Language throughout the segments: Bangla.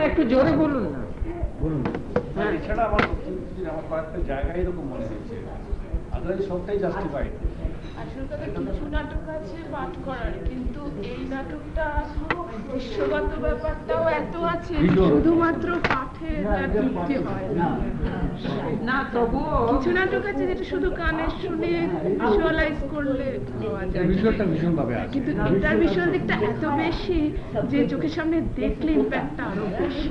একটু জোরে বলুন না। বলুন। হ্যাঁ। এছাড়া আমার আমার কয়েকটা জায়গায় এরকম মনে হয়েছে সবটাই জাস্টিফাইড আসল কথা কিছু নাটক আছে পাঠ করার কিন্তু এই নাটকটা বিশ্বগত ব্যাপারটাও এত আছে শুধুমাত্র পাঠে তার তৃপ্তি হয় না। না। তবুও কিছু নাটক আছে যেটা শুধু কানে শুনে ভিজুয়ালাইজ করলে পাওয়া যায়। কিন্তু এটার বিষয় দিকটা এত বেশি যে চোখের সামনে দেখলে ইম্প্যাক্টটা আরও বেশি।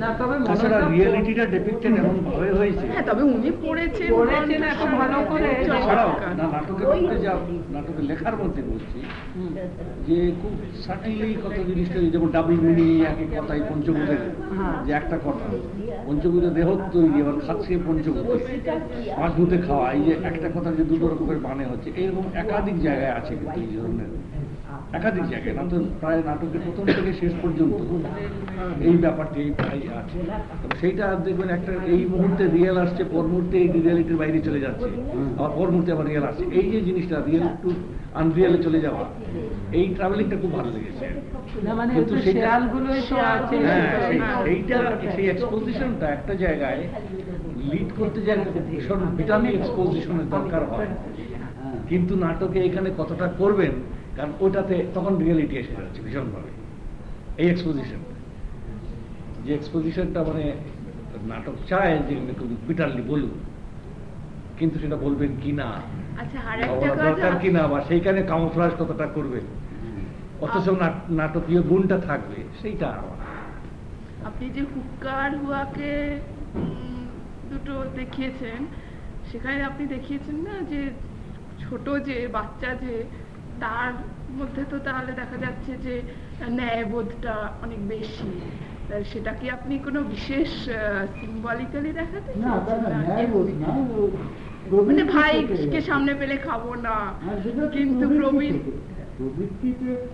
না তবে তাছাড়া রিয়েলিটিটা ডেপিক্টেড এমন ভাবে হয়েছে। হ্যাঁ তবে উনি পড়েছেন পড়েছেন এত ভালো করে। এছাড়াও না নাটকের মধ্যে যা নাটকে লেখার মধ্যে বলছি যে খুব সাটেনলি কত জিনিসটা যেমন ডাবল মিনিং একই কথাই পঞ্চভূতের হ্যাঁ। যে একটা কথা। পঞ্চভূতে দেহ তৈরি আবার খাচ্ছে পঞ্চভূতে। পাঁচ ভূতে খাওয়া এই যে একটা কথা যে দুটো রকমের মানে হচ্ছে এরকম একাধিক জায়গায় আছে কিন্তু এই ধরনের। একাধিক জায়গায় নাটক প্রায় নাটকের প্রথম থেকে শেষ পর্যন্ত এই ব্যাপারটি প্রায় আছে। সেইটা দেখবেন একটা এই মুহূর্তে রিয়েল আসছে পর মুহূর্তে এই রিয়েলিটির বাইরে চলে যাচ্ছে। আবার পর মুহূর্তে আবার রিয়েল আসছে। এই যে জিনিসটা রিয়েল টু আনরিয়েলে চলে যাওয়া এই ট্রাভেলিংটা খুব ভালো লেগেছে। মানে কিন্তু একটু সেটা- শেয়ালগুলোই তো আছে। সেই-। সেইটা সেই এক্সপোজিশনটা একটা জায়গায় লিড করতে যায় ভীষণ ভিটামিন এক্সপোজিশনের দরকার হয়। কিন্তু নাটকে এখানে কতটা করবেন কারণ ওটাতে তখন রিয়েলিটি এসে যাচ্ছে ভীষণভাবে। এই এক্সপোজিশন যে এক্সপোজিশনটা মানে নাটক চায় যে পিটারলি বলুন কিন্তু সেটা বলবেন কি না আচ্ছা দরকার কি না বা সেইখানে কামফ্লাজ কতটা করবে? অথচ নাটকীয় গুণটা থাকবে সেইটা আপনি যে হুক্কার হুয়াকে দুটো দেখিয়েছেন সেখানে আপনি দেখিয়েছেন না যে ছোট যে বাচ্চা যে তার মধ্যে তো তাহলে দেখা যাচ্ছে যে ন্যায়বোধটা অনেক বেশি। সেটা কি আপনি কোনো বিশেষ সিম্বলিক্যালি দেখাতে মানে ভাইকে সামনে পেলে খাব না কিন্তু প্রবীণ প্রবৃত্তিতে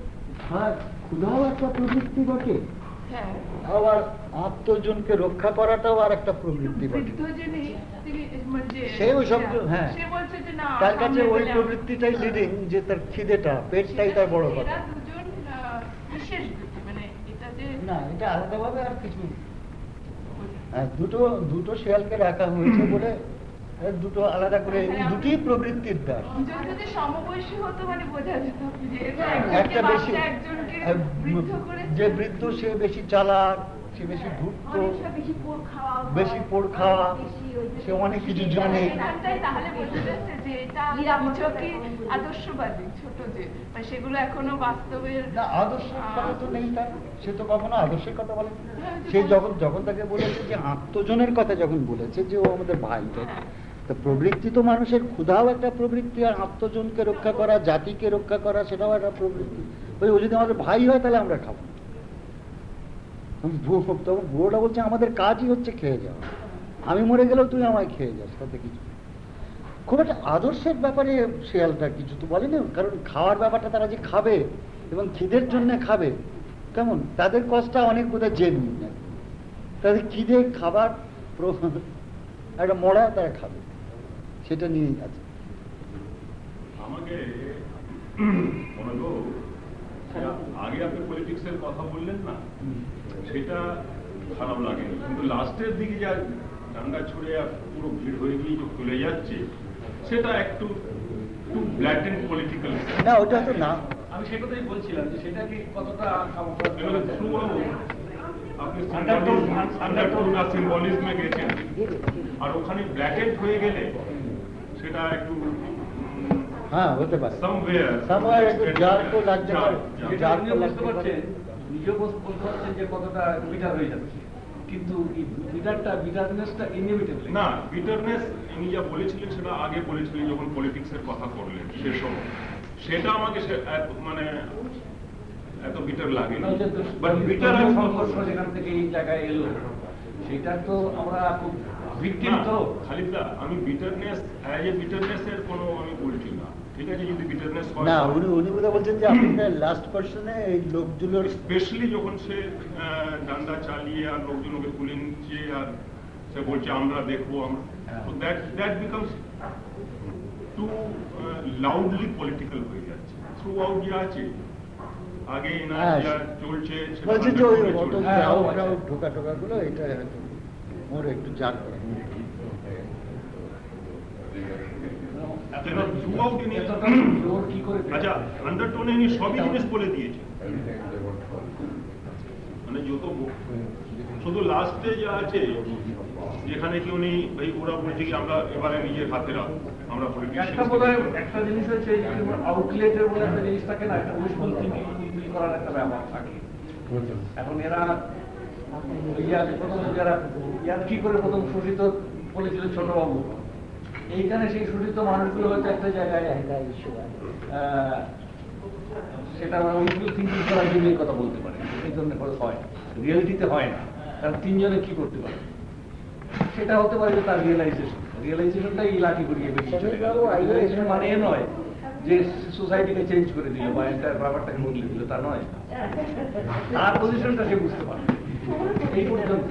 ক্ষুধাও একটা প্রবৃত্তি বটে। হ্যাঁ। আবার আত্মজনকে রক্ষা করাটাও আর একটা প্রবৃত্তি বটে। মানে যে- সে সব হ্যাঁ। সে বলছে যে তার কাছে ওই প্রবৃত্তিটাই লিডিং যে তার খিদেটা পেটটাই তার বড় কথা। মানে এটা যে না এটা আলাদাভাবে আর কিছু হ্যাঁ, দুটো দুটো শেয়ালকে রাখা হয়েছে বলে দুটো আলাদা করে দুটি প্রবৃত্তির দ্বার। সমবয়সী হতো মানে বোঝা যেত একটা বেশি। যে বৃদ্ধ সে বেশি চালাক সে বেশি ধূর্ত বেশি পোড় খাওয়া সে অনেক কিছু জানে। এখানটায় তাহলে বোঝা যাচ্ছে যে এটা নিছকই আদর্শবাদী ছোট যে। মানে সেগুলো এখনও বাস্তবের না আদর্শের কথা তো নেই তার। সে তো কখনো আদর্শের কথা বলে হ্যাঁ, সে যখন যখন তাকে বলেছে যে আত্মজনের কথা যখন বলেছে যে ও আমাদের ভাই। তা? প্রবৃত্তি তো মানুষের ক্ষুধাও একটা প্রবৃত্তি আর আত্মজনকে রক্ষা করা জাতিকে রক্ষা করা সেটাও একটা প্রবৃত্তি। ওই ও যদি আমাদের ভাই হয় তাহলে আমরা খাব। বুড়ো- তখন বুড়োটা বলছে, আমাদের কাজই হচ্ছে খেয়ে যাওয়া। আমি মরে গেলেও তুই আমায় খেয়ে যাস, তাতে কিছু খুব একটা আদর্শের ব্যাপারে শেয়ালটা কিছু তো বলেনি, কারণ খাওয়ার ব্যাপারটা তারা যে খাবে এবং খিদের জন্য খাবে, কেমন? তাদের কষ্টটা অনেক বোধহয় জেনুইন তাদের খিদে খাবার একটা মরা তারা খাবে, সেটা নিয়েই আছে। আমাকে আগে আপনি পলিটিক্সের কথা বললেন না সেটা খারাপ লাগে কিন্তু লাস্টের দিকে যা ডান্ডা ছুড়ে আর পুরো ভিড় হয়ে গিয়ে যে খুলে যাচ্ছে সেটা একটু একটু ব্ল্যাটেন্ট পলিটিক্যাল না ওটা তো না। আমি সে কথাই বলছিলাম যে সেটা কি কতটা camouflage এবারে করেছে? থ্রু আপনি আন্ডারটোন আর সিম্বলিজমে গেছেন। আর ওখানে ব্ল্যাকেট হয়ে গেলে সেটা একটু হ্যাঁ হতে পারে। সামওয়্যার একটু jar তো লাগতে পারে। যেটা যার আপনিও ফলে বুঝতে পারছেন নিজেও বুঝ- বলতে পারছেন যে কতটা বিটার হয়ে যাচ্ছে। কিন্তু বিটারটা বিটারনেসটা ইনএভিটেবল না বিটারনেস উনি যা বলেছিলেন সেটা আগে বলেছিলেন যখন পলিটিক্সের কথা করলেন সে সময়। সেটা আমাকে মানে এত বিটার লাগে বাট বিটার সংঘর্ষ যেখান থেকে এই জায়গায় এলো সেটা তো আমরা খুব ভিকটিম তো। খালিদা আমি বিটারনেস অ্যাজ এ বিটারনেস এর কোনো আমি বলছি না। ঠিক আছে যদি বিটারনেস হয় না উনি উনি বোধহয় বলছেন যে আপনাদের লাস্ট পার্সনে এই লোকগুলোর স্পেশালি যখন সে আহ, ডান্ডা চালিয়ে আর লোকজন ওকে তুলে নিচ্ছে আর সে বলছে আমরা দেখব আমরা হ্যাঁ। That that becomes too loudly political হয়ে যাচ্ছে থ্রু আউট যে আছে আগে না হ্যাঁ। যা চলছে সেটা বলছে যে ওই under অত control হ্যাঁ, গ্রাউন্ড আচ্ছা। গ্রাউন্ড ঢোকা টোকা গুলো এটা হয়তো ওর একটু জাগ করে আচ্ছা আন্ডারটোনে ইনি সবই জিনিস বলে দিয়েছে। মানে যত শুধু লাস্টে যা আছে যেখানে কি উনি ভাই ওরা বলছে কি আমরা এবারে নিজের হাতে রাখব আমরা একটা জিনিস হচ্ছে আউটলেটের বলে একটা জিনিস থাকে না একটা উইশফুল থিঙ্কিং করার একটা ব্যাপার থাকে। এখন এরা ইয়ার প্রথম যারা ইয়ার কি করে প্রথম শোষিত বলেছিল ছোটবাবু? এইখানে সেই শোষিত মানুষগুলো হয়তো একটা জায়গায় সেটা উইশফুল থিঙ্কিং করার জন্যই কথা বলতে পারে। এই ধরনের হয় রিয়েলিটিতে হয় না। কারণ তিনজনে কি করতে পারে? সেটা হতে পারে যে তার রিয়েলাইজেশন রিয়েলাইজেশনটাই লাঠি করিয়ে বেরিয়ে চলে গেল। রিয়েলাইজেশন মানে এ নয় যে সোসাইটিকে চেঞ্জ করে দিল বা এন্টার ব্যাপারটাকে বদলে দিল তা নয়। তার পজিশনটা সে বুঝতে পারে এই পর্যন্ত।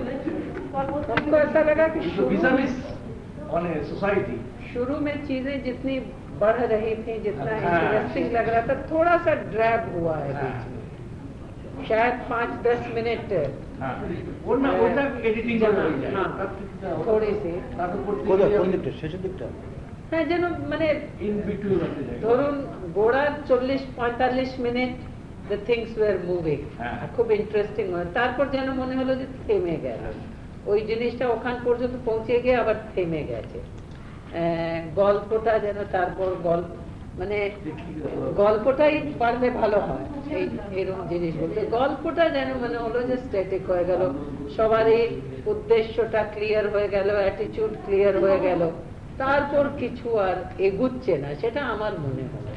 हमको ऐसा लगा कि কিন্তু शुरू বিসামিস মানে সোসাইটি शुरू में चीजें जितनी बढ़ रही थी जितना हाँ। इंटरेस्टिंग लग रहा था थोड़ा सा ड्रैग हुआ है हाँ। बीच में शायद पाँच दस मिनट হ্যাঁ ওর না ওটা এডিটিং করে হয়ে যায় हाँ, थोड़ी सी তারপর কোথায় কোন দিকটা শেষের দিকটা হ্যাঁ যেন মানে ইন বিটুইন হতে যায় ধরুন গোড়ার চল্লিশ পঁয়তাল্লিশ minute the things were moving হ্যাঁ। খুব ইন্টারেস্টিং হয় তারপর যেন মনে হলো যে থেমে গেল ওই জিনিসটা ওখান পর্যন্ত পৌঁছে গিয়ে আবার থেমে গেছে। গল্পটা যেন তারপর গল্প মানে গল্পটাই পারলে ভালো হয় এই এরকম জিনিস বলতে। গল্পটা যেন মনে হলো যে স্ট্যাটিক হয়ে গেল সবারই উদ্দেশ্যটা ক্লিয়ার হয়ে গেল অ্যাটিচিউড ক্লিয়ার হয়ে গেল। তারপর কিছু আর এগুচ্ছে না সেটা আমার মনে হলো।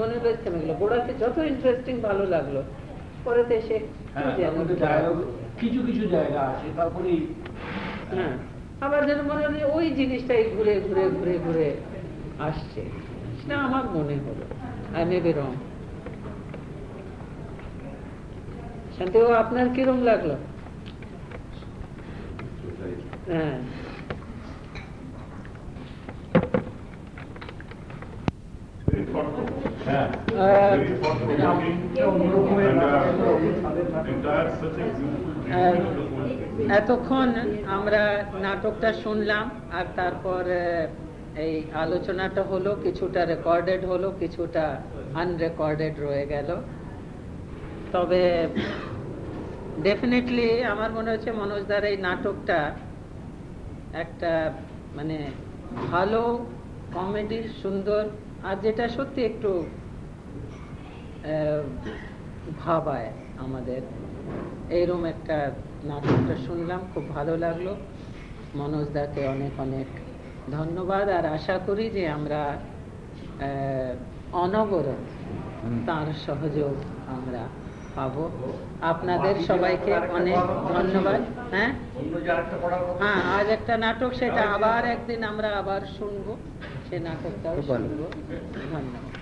মনে হলো থেমে গেলো। গোড়াতে যত ইন্টারেস্টিং ভালো লাগল পরেতে এসে হ্যাঁ কিছু কিছু জায়গা আছে তারপরেই হ্যাঁ আবার মনে হলো যে ওই জিনিসটাই ঘুরে ঘুরে ঘুরে ঘুরে আসছে। সেটা আমার মনে হলো। আই মে বি রং শান্তিবাবু আপনার কিরম লাগল? হ্যাঁ। Uh, a beautiful আর এতক্ষণ আমরা নাটকটা শুনলাম আর তারপর এই আলোচনাটা হলো কিছুটা রেকর্ডেড হলো কিছুটা আনরেকর্ডেড রয়ে গেল। তবে ডেফিনেটলি আমার মনে হচ্ছে মনোজদার এই নাটকটা একটা মানে ভালো কমেডি সুন্দর আর যেটা সত্যি একটু আহ, ভাবায় আমাদের এইরকম একটা নাটকটা শুনলাম খুব ভালো লাগল। মনোজদাকে অনেক অনেক ধন্যবাদ আর আশা করি যে আমরা অনবরত তার সহযোগ আমরা পাবো। আপনাদের সবাইকে অনেক ধন্যবাদ। হ্যাঁ? হ্যাঁ আজ একটা নাটক সেটা আবার একদিন আমরা আবার শুনব। সে নাটকটাও খুব ভালো। শুনব ধন্যবাদ